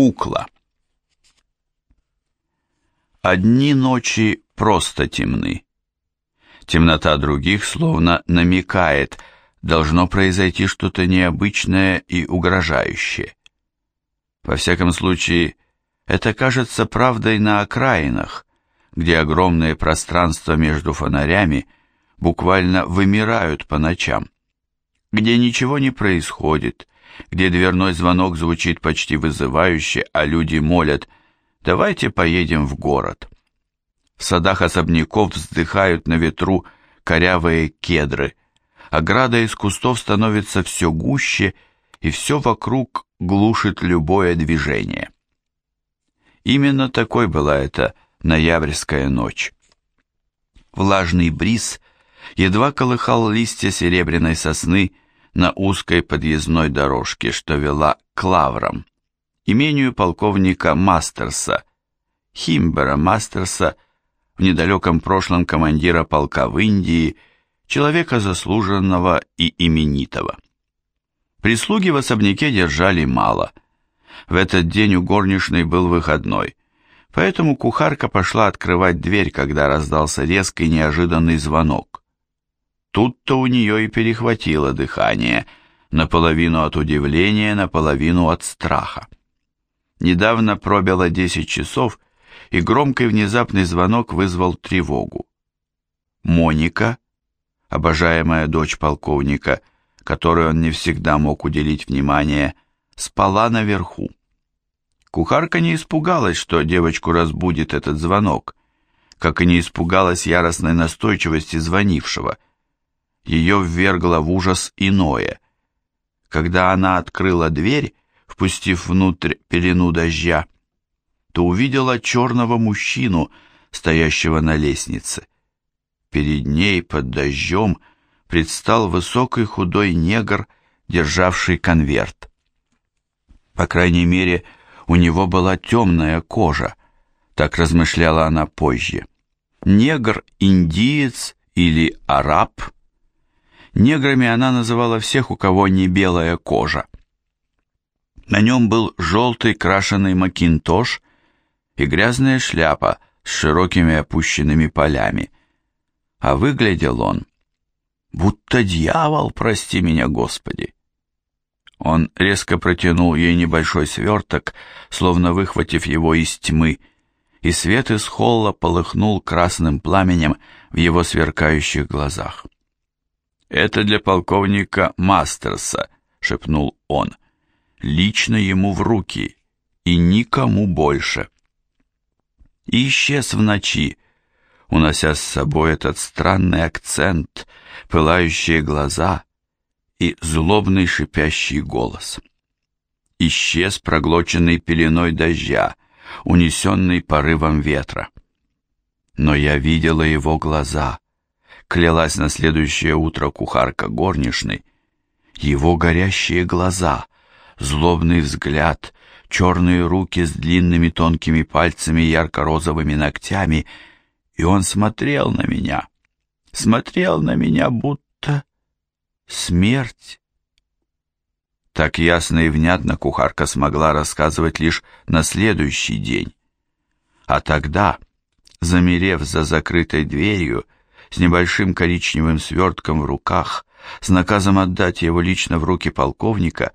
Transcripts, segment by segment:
Кукла. Одни ночи просто темны. Темнота других словно намекает, должно произойти что-то необычное и угрожающее. Во всяком случае, это кажется правдой на окраинах, где огромные пространства между фонарями буквально вымирают по ночам, где ничего не происходит, где дверной звонок звучит почти вызывающе, а люди молят «давайте поедем в город». В садах особняков вздыхают на ветру корявые кедры, ограда из кустов становится все гуще, и все вокруг глушит любое движение. Именно такой была эта ноябрьская ночь. Влажный бриз едва колыхал листья серебряной сосны на узкой подъездной дорожке, что вела к лаврам, имению полковника Мастерса, Химбера Мастерса, в недалеком прошлом командира полка в Индии, человека заслуженного и именитого. Прислуги в особняке держали мало. В этот день у горничной был выходной, поэтому кухарка пошла открывать дверь, когда раздался резкий неожиданный звонок. Тут-то у нее и перехватило дыхание, наполовину от удивления, наполовину от страха. Недавно пробило десять часов, и громкий внезапный звонок вызвал тревогу. Моника, обожаемая дочь полковника, которой он не всегда мог уделить внимание, спала наверху. Кухарка не испугалась, что девочку разбудит этот звонок, как и не испугалась яростной настойчивости звонившего – ее ввергло в ужас иное. Когда она открыла дверь, впустив внутрь пелену дождя, то увидела черного мужчину, стоящего на лестнице. Перед ней под дождем предстал высокий худой негр, державший конверт. По крайней мере, у него была темная кожа, так размышляла она позже. Негр, индиец или араб – Неграми она называла всех, у кого не белая кожа. На нем был желтый крашеный макинтош и грязная шляпа с широкими опущенными полями. А выглядел он, будто дьявол, прости меня, Господи. Он резко протянул ей небольшой сверток, словно выхватив его из тьмы, и свет из холла полыхнул красным пламенем в его сверкающих глазах. «Это для полковника Мастерса», — шепнул он. «Лично ему в руки и никому больше». И исчез в ночи, унося с собой этот странный акцент, пылающие глаза и злобный шипящий голос. Исчез проглоченный пеленой дождя, унесенный порывом ветра. Но я видела его глаза — клялась на следующее утро кухарка горничной, его горящие глаза, злобный взгляд, черные руки с длинными тонкими пальцами и ярко-розовыми ногтями, и он смотрел на меня, смотрел на меня, будто смерть. Так ясно и внятно кухарка смогла рассказывать лишь на следующий день. А тогда, замерев за закрытой дверью, с небольшим коричневым свертком в руках, с наказом отдать его лично в руки полковника,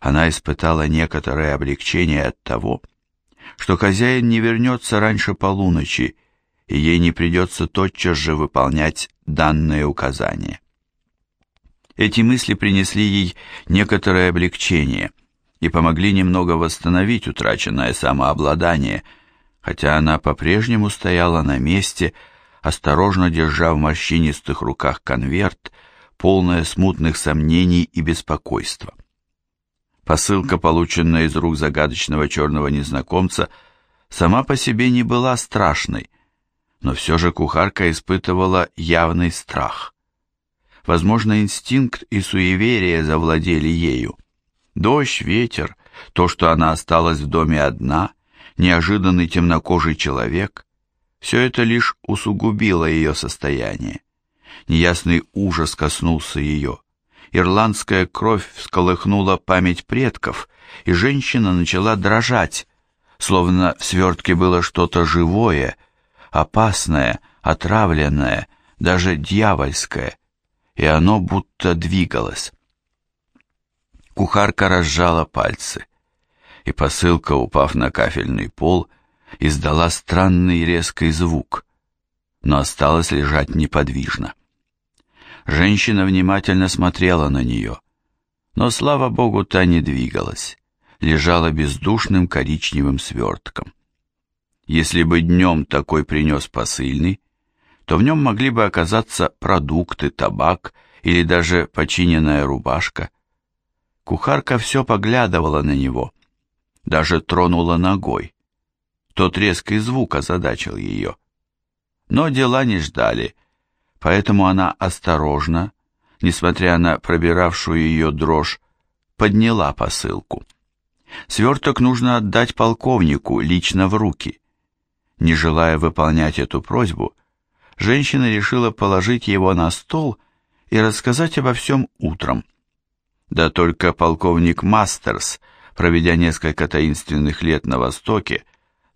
она испытала некоторое облегчение от того, что хозяин не вернется раньше полуночи, и ей не придется тотчас же выполнять данные указания. Эти мысли принесли ей некоторое облегчение и помогли немного восстановить утраченное самообладание, хотя она по-прежнему стояла на месте, осторожно держа в морщинистых руках конверт, полное смутных сомнений и беспокойства. Посылка, полученная из рук загадочного черного незнакомца, сама по себе не была страшной, но все же кухарка испытывала явный страх. Возможно, инстинкт и суеверие завладели ею. Дождь, ветер, то, что она осталась в доме одна, неожиданный темнокожий человек, все это лишь усугубило ее состояние. Неясный ужас коснулся ее, Ирландская кровь всколыхнула память предков, и женщина начала дрожать, словно в свертке было что-то живое, опасное, отравленное, даже дьявольское, и оно будто двигалось. Кухарка разжала пальцы, и посылка, упав на кафельный пол, издала странный резкий звук, но осталась лежать неподвижно. Женщина внимательно смотрела на нее, но, слава богу, та не двигалась, лежала бездушным коричневым свертком. Если бы днем такой принес посыльный, то в нем могли бы оказаться продукты, табак или даже починенная рубашка. Кухарка все поглядывала на него, даже тронула ногой. Тот резкий звук озадачил ее. Но дела не ждали, поэтому она осторожно, несмотря на пробиравшую ее дрожь, подняла посылку. Сверток нужно отдать полковнику лично в руки. Не желая выполнять эту просьбу, женщина решила положить его на стол и рассказать обо всем утром. Да только полковник Мастерс, проведя несколько таинственных лет на Востоке,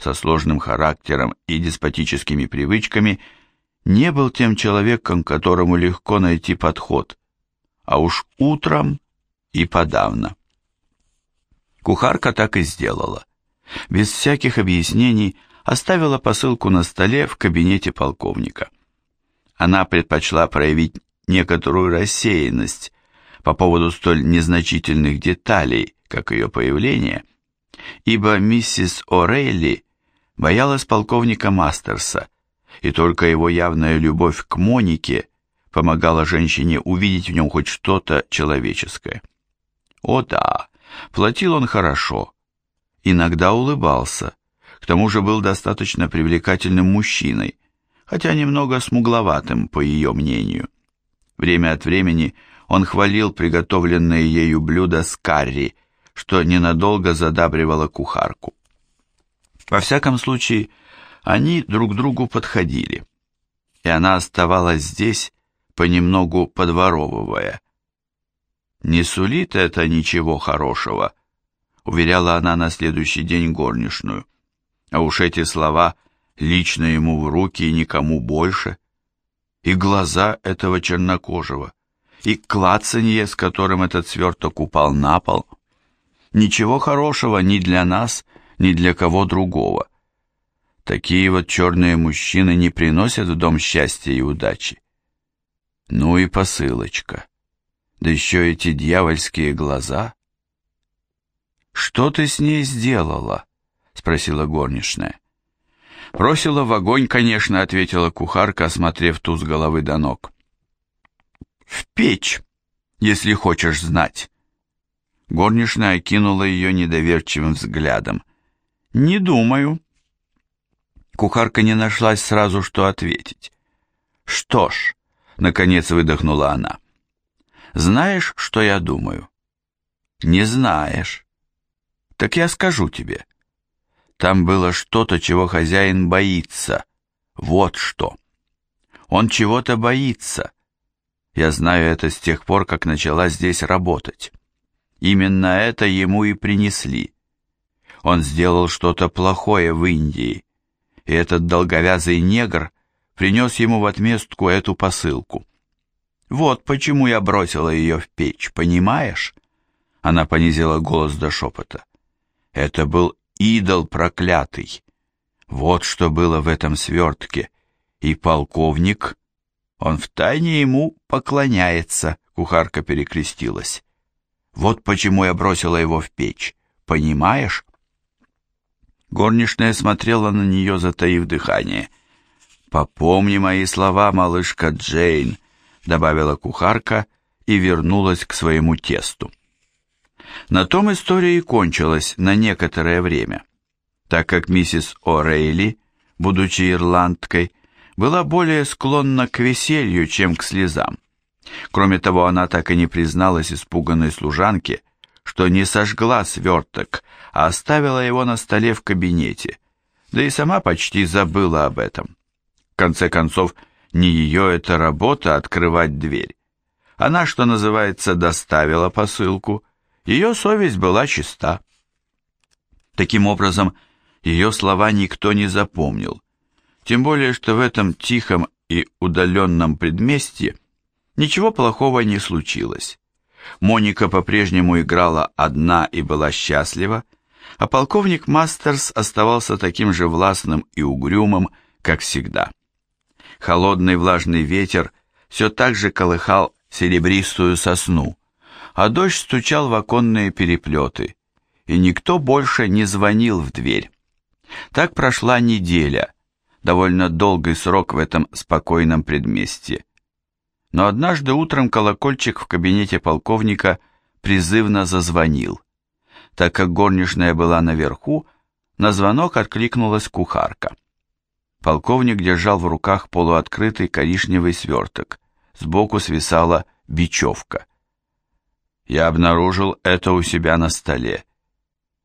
со сложным характером и деспотическими привычками, не был тем человеком, которому легко найти подход, а уж утром и подавно. Кухарка так и сделала. Без всяких объяснений оставила посылку на столе в кабинете полковника. Она предпочла проявить некоторую рассеянность по поводу столь незначительных деталей, как ее появление, ибо миссис О'Рейли боялась полковника Мастерса, и только его явная любовь к Монике помогала женщине увидеть в нем хоть что-то человеческое. О да, платил он хорошо, иногда улыбался, к тому же был достаточно привлекательным мужчиной, хотя немного смугловатым, по ее мнению. Время от времени он хвалил приготовленное ею блюдо с карри, что ненадолго задабривало кухарку. Во всяком случае, они друг другу подходили, и она оставалась здесь, понемногу подворовывая. «Не сулит это ничего хорошего», — уверяла она на следующий день горничную. А уж эти слова лично ему в руки и никому больше. И глаза этого чернокожего, и клацанье, с которым этот сверток упал на пол. Ничего хорошего ни для нас, ни для кого другого. Такие вот черные мужчины не приносят в дом счастья и удачи. Ну и посылочка. Да еще эти дьявольские глаза. «Что ты с ней сделала?» — спросила горничная. «Бросила в огонь, конечно», — ответила кухарка, осмотрев ту с головы до ног. «В печь, если хочешь знать». Горничная окинула ее недоверчивым взглядом. «Не думаю», Кухарка не нашлась сразу, что ответить. «Что ж», — наконец выдохнула она, — «знаешь, что я думаю?» «Не знаешь». «Так я скажу тебе. Там было что-то, чего хозяин боится. Вот что. Он чего-то боится. Я знаю это с тех пор, как начала здесь работать. Именно это ему и принесли. Он сделал что-то плохое в Индии, и этот долговязый негр принес ему в отместку эту посылку. Вот почему я бросила ее в печь, понимаешь? Она понизила голос до шепота. Это был идол проклятый. Вот что было в этом свертке. И полковник, он втайне ему поклоняется, кухарка перекрестилась. Вот почему я бросила его в печь, понимаешь? Горничная смотрела на нее, затаив дыхание. «Попомни мои слова, малышка Джейн», — добавила кухарка и вернулась к своему тесту. На том история и кончилась на некоторое время, так как миссис О'Рейли, будучи ирландкой, была более склонна к веселью, чем к слезам. Кроме того, она так и не призналась испуганной служанке, что не сожгла сверток, а оставила его на столе в кабинете, да и сама почти забыла об этом. В конце концов, не ее это работа открывать дверь. Она, что называется, доставила посылку, ее совесть была чиста. Таким образом, ее слова никто не запомнил, тем более, что в этом тихом и удаленном предместье ничего плохого не случилось. Моника по-прежнему играла одна и была счастлива, а полковник Мастерс оставался таким же властным и угрюмым, как всегда. Холодный влажный ветер все так же колыхал серебристую сосну, а дождь стучал в оконные переплеты, и никто больше не звонил в дверь. Так прошла неделя, довольно долгий срок в этом спокойном предместье. Но однажды утром колокольчик в кабинете полковника призывно зазвонил. Так как горничная была наверху, на звонок откликнулась кухарка. Полковник держал в руках полуоткрытый коричневый сверток. Сбоку свисала бечевка. Я обнаружил это у себя на столе.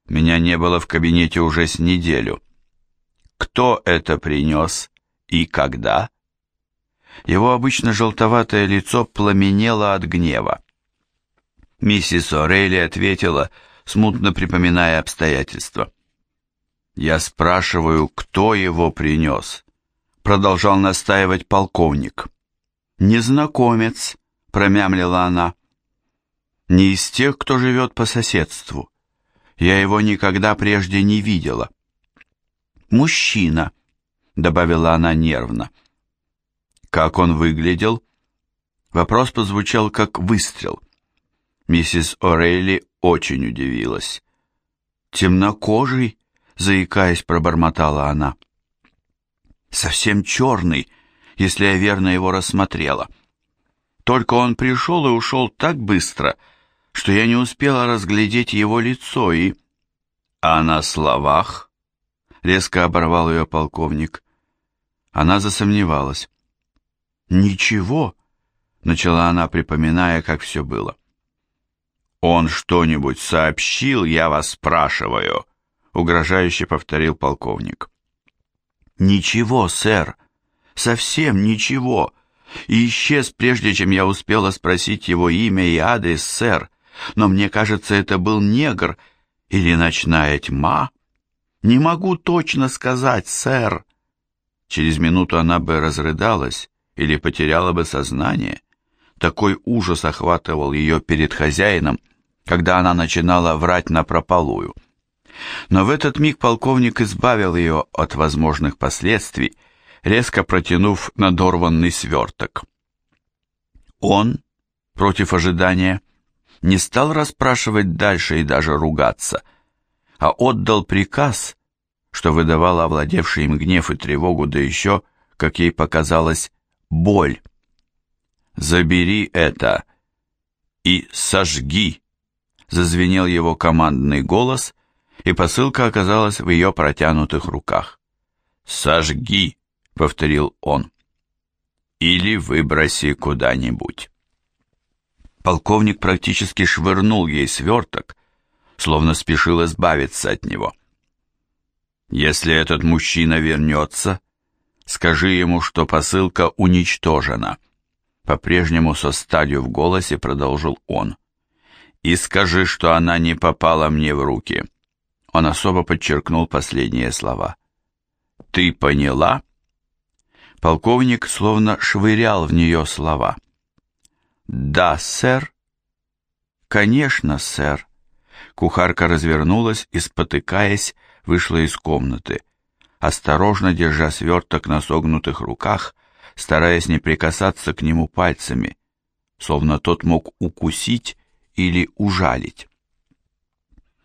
Меня не было в кабинете уже с неделю. Кто это принес и когда? Его обычно желтоватое лицо пламенело от гнева. Миссис Орейли ответила, смутно припоминая обстоятельства. «Я спрашиваю, кто его принес?» Продолжал настаивать полковник. «Незнакомец», — промямлила она. «Не из тех, кто живет по соседству. Я его никогда прежде не видела». «Мужчина», — добавила она нервно. «Как он выглядел?» Вопрос позвучал как выстрел. Миссис О'Рейли очень удивилась. «Темнокожий?» — заикаясь, пробормотала она. «Совсем черный, если я верно его рассмотрела. Только он пришел и ушел так быстро, что я не успела разглядеть его лицо и...» «А на словах?» — резко оборвал ее полковник. Она засомневалась. «Ничего», — начала она, припоминая, как все было. «Он что-нибудь сообщил, я вас спрашиваю», — угрожающе повторил полковник. «Ничего, сэр, совсем ничего. И исчез, прежде чем я успела спросить его имя и адрес, сэр. Но мне кажется, это был негр или ночная тьма. Не могу точно сказать, сэр». Через минуту она бы разрыдалась или потеряла бы сознание. Такой ужас охватывал ее перед хозяином, когда она начинала врать на напропалую. Но в этот миг полковник избавил ее от возможных последствий, резко протянув надорванный сверток. Он, против ожидания, не стал расспрашивать дальше и даже ругаться, а отдал приказ, что выдавал овладевший им гнев и тревогу, да еще, как ей показалось, боль. «Забери это и сожги!» Зазвенел его командный голос, и посылка оказалась в ее протянутых руках. «Сожги!» — повторил он. «Или выброси куда-нибудь». Полковник практически швырнул ей сверток, словно спешил избавиться от него. «Если этот мужчина вернется, скажи ему, что посылка уничтожена», по-прежнему со сталью в голосе продолжил он. «И скажи, что она не попала мне в руки». Он особо подчеркнул последние слова. «Ты поняла?» Полковник словно швырял в нее слова. «Да, сэр». «Конечно, сэр». Кухарка развернулась и, спотыкаясь, вышла из комнаты, осторожно держа сверток на согнутых руках, стараясь не прикасаться к нему пальцами, словно тот мог укусить или ужалить.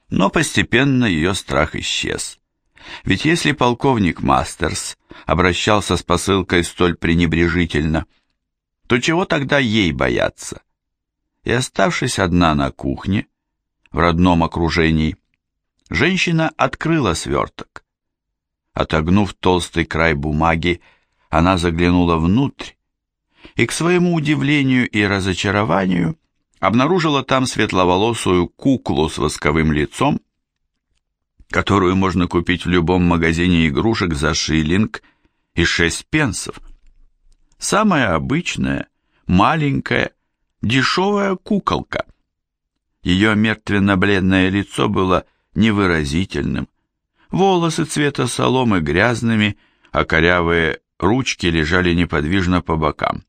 Но постепенно ее страх исчез. Ведь если полковник Мастерс обращался с посылкой столь пренебрежительно, то чего тогда ей бояться? И оставшись одна на кухне, в родном окружении, женщина открыла сверток. Отогнув толстый край бумаги, она заглянула внутрь и, к своему удивлению и разочарованию, обнаружила там светловолосую куклу с восковым лицом, которую можно купить в любом магазине игрушек за шиллинг и шесть пенсов. Самая обычная, маленькая, дешевая куколка. Ее мертвенно-бледное лицо было невыразительным, волосы цвета соломы грязными, а корявые ручки лежали неподвижно по бокам.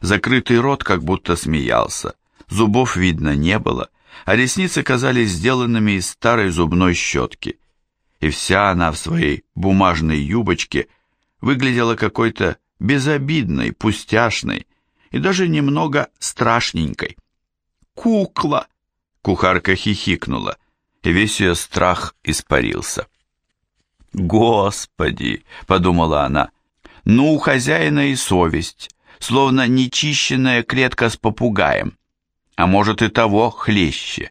Закрытый рот как будто смеялся, зубов видно не было, а ресницы казались сделанными из старой зубной щетки. И вся она в своей бумажной юбочке выглядела какой-то безобидной, пустяшной и даже немного страшненькой. «Кукла!» — кухарка хихикнула, и весь ее страх испарился. «Господи!» — подумала она. «Ну, у хозяина и совесть, словно нечищенная клетка с попугаем, а может и того хлеще».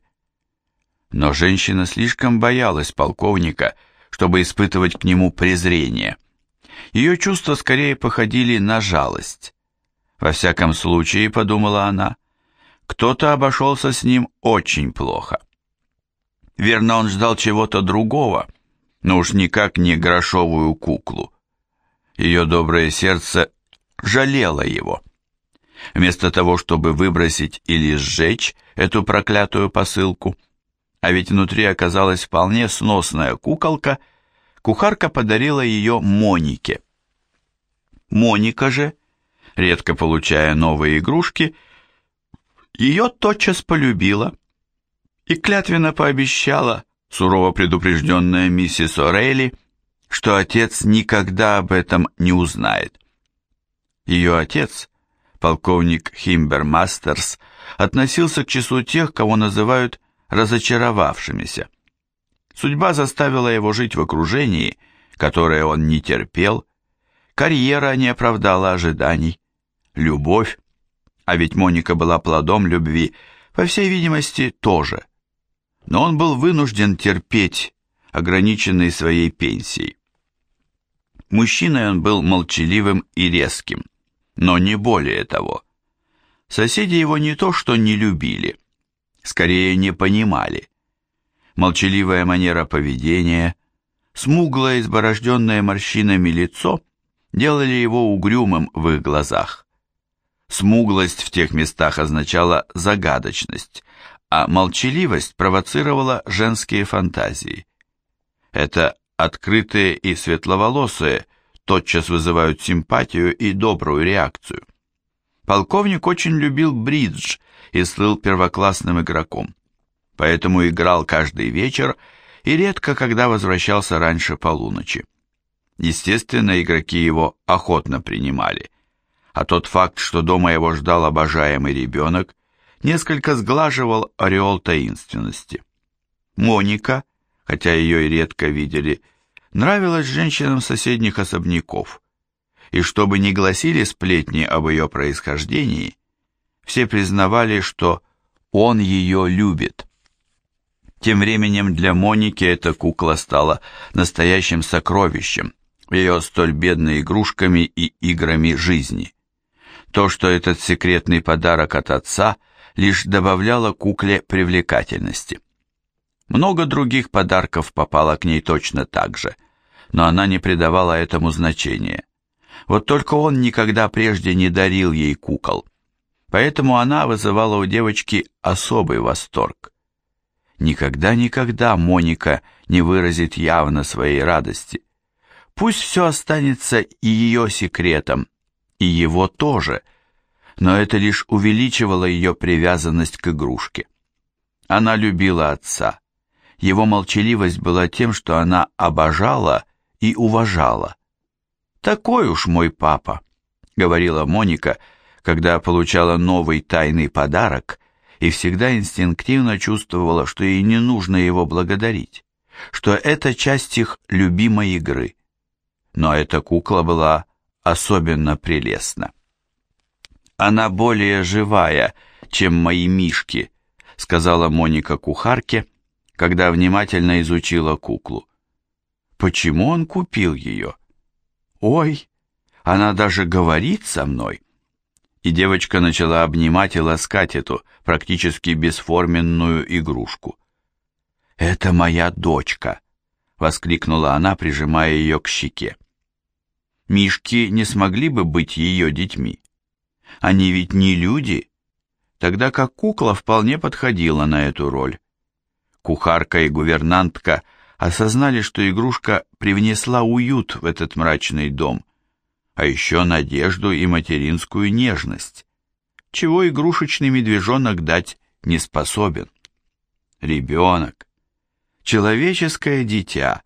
Но женщина слишком боялась полковника, чтобы испытывать к нему презрение. Ее чувства скорее походили на жалость. Во всяком случае, подумала она, кто-то обошелся с ним очень плохо. Верно, он ждал чего-то другого, но уж никак не грошовую куклу. Ее доброе сердце жалело его. Вместо того, чтобы выбросить или сжечь эту проклятую посылку, а ведь внутри оказалась вполне сносная куколка, кухарка подарила ее Монике. Моника же, редко получая новые игрушки, ее тотчас полюбила и клятвенно пообещала, сурово предупрежденная миссис Орейли, что отец никогда об этом не узнает. Ее отец, полковник Химбер Мастерс, относился к числу тех, кого называют разочаровавшимися. Судьба заставила его жить в окружении, которое он не терпел, карьера не оправдала ожиданий, любовь, а ведь Моника была плодом любви, по всей видимости, тоже – но он был вынужден терпеть, ограниченный своей пенсией. Мужчиной он был молчаливым и резким, но не более того. Соседи его не то что не любили, скорее не понимали. Молчаливая манера поведения, смуглое, изборожденное морщинами лицо делали его угрюмым в их глазах. Смуглость в тех местах означала загадочность, а молчаливость провоцировала женские фантазии. Это открытые и светловолосые тотчас вызывают симпатию и добрую реакцию. Полковник очень любил бридж и слыл первоклассным игроком, поэтому играл каждый вечер и редко когда возвращался раньше полуночи. Естественно, игроки его охотно принимали, а тот факт, что дома его ждал обожаемый ребенок, несколько сглаживал ореол таинственности. Моника, хотя ее и редко видели, нравилась женщинам соседних особняков, и чтобы не гласили сплетни об ее происхождении, все признавали, что он ее любит. Тем временем для Моники эта кукла стала настоящим сокровищем, ее столь бедной игрушками и играми жизни. То, что этот секретный подарок от отца – лишь добавляла кукле привлекательности. Много других подарков попало к ней точно так же, но она не придавала этому значения. Вот только он никогда прежде не дарил ей кукол, поэтому она вызывала у девочки особый восторг. Никогда-никогда Моника не выразит явно своей радости. Пусть все останется и ее секретом, и его тоже – но это лишь увеличивало ее привязанность к игрушке. Она любила отца. Его молчаливость была тем, что она обожала и уважала. «Такой уж мой папа», — говорила Моника, когда получала новый тайный подарок и всегда инстинктивно чувствовала, что ей не нужно его благодарить, что это часть их любимой игры. Но эта кукла была особенно прелестна. Она более живая, чем мои мишки, сказала Моника кухарке, когда внимательно изучила куклу. Почему он купил ее? Ой, она даже говорит со мной. И девочка начала обнимать и ласкать эту практически бесформенную игрушку. «Это моя дочка!» — воскликнула она, прижимая ее к щеке. Мишки не смогли бы быть ее детьми. Они ведь не люди. тогда как кукла вполне подходила на эту роль. Кухарка и гувернантка осознали, что игрушка привнесла уют в этот мрачный дом, а еще надежду и материнскую нежность, чего игрушечный медвежонок дать не способен. Ребенок, человеческое дитя,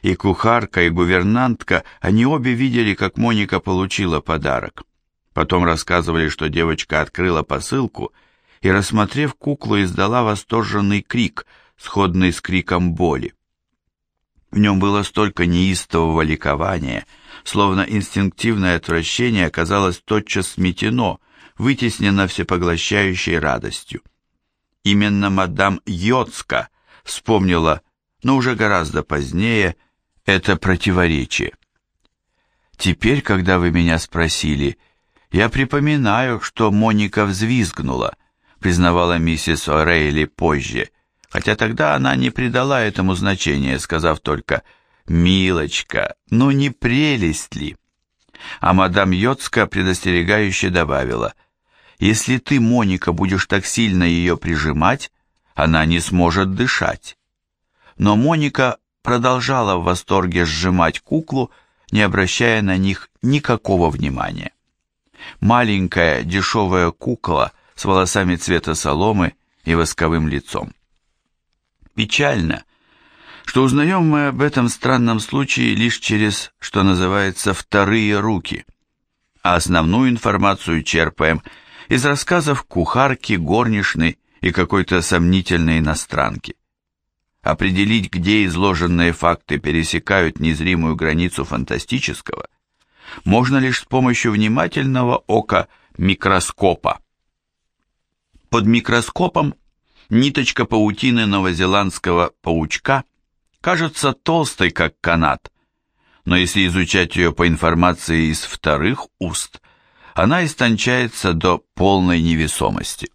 и кухарка, и гувернантка, они обе видели, как Моника получила подарок. Потом рассказывали, что девочка открыла посылку и, рассмотрев куклу, издала восторженный крик, сходный с криком боли. В нем было столько неистового ликования, словно инстинктивное отвращение оказалось тотчас сметено, вытеснено всепоглощающей радостью. Именно мадам Йоцка вспомнила, но уже гораздо позднее, это противоречие. Теперь, когда вы меня спросили, я припоминаю, что Моника взвизгнула, признавала миссис О'Рейли позже, хотя тогда она не придала этому значения, сказав только «Милочка, ну не прелесть ли?» А мадам Йоцка предостерегающе добавила «Если ты, Моника, будешь так сильно ее прижимать, она не сможет дышать». Но Моника продолжала в восторге сжимать куклу, не обращая на них никакого внимания. Маленькая дешевая кукла с волосами цвета соломы и восковым лицом. Печально, что узнаем мы об этом странном случае лишь через, что называется, вторые руки, а основную информацию черпаем из рассказов кухарки, горничной и какой-то сомнительной иностранки. Определить, где изложенные факты пересекают незримую границу фантастического, можно лишь с помощью внимательного ока микроскопа. Под микроскопом Ниточка паутины новозеландского паучка кажется толстой, как канат, но если изучать ее по информации из вторых уст, она истончается до полной невесомости.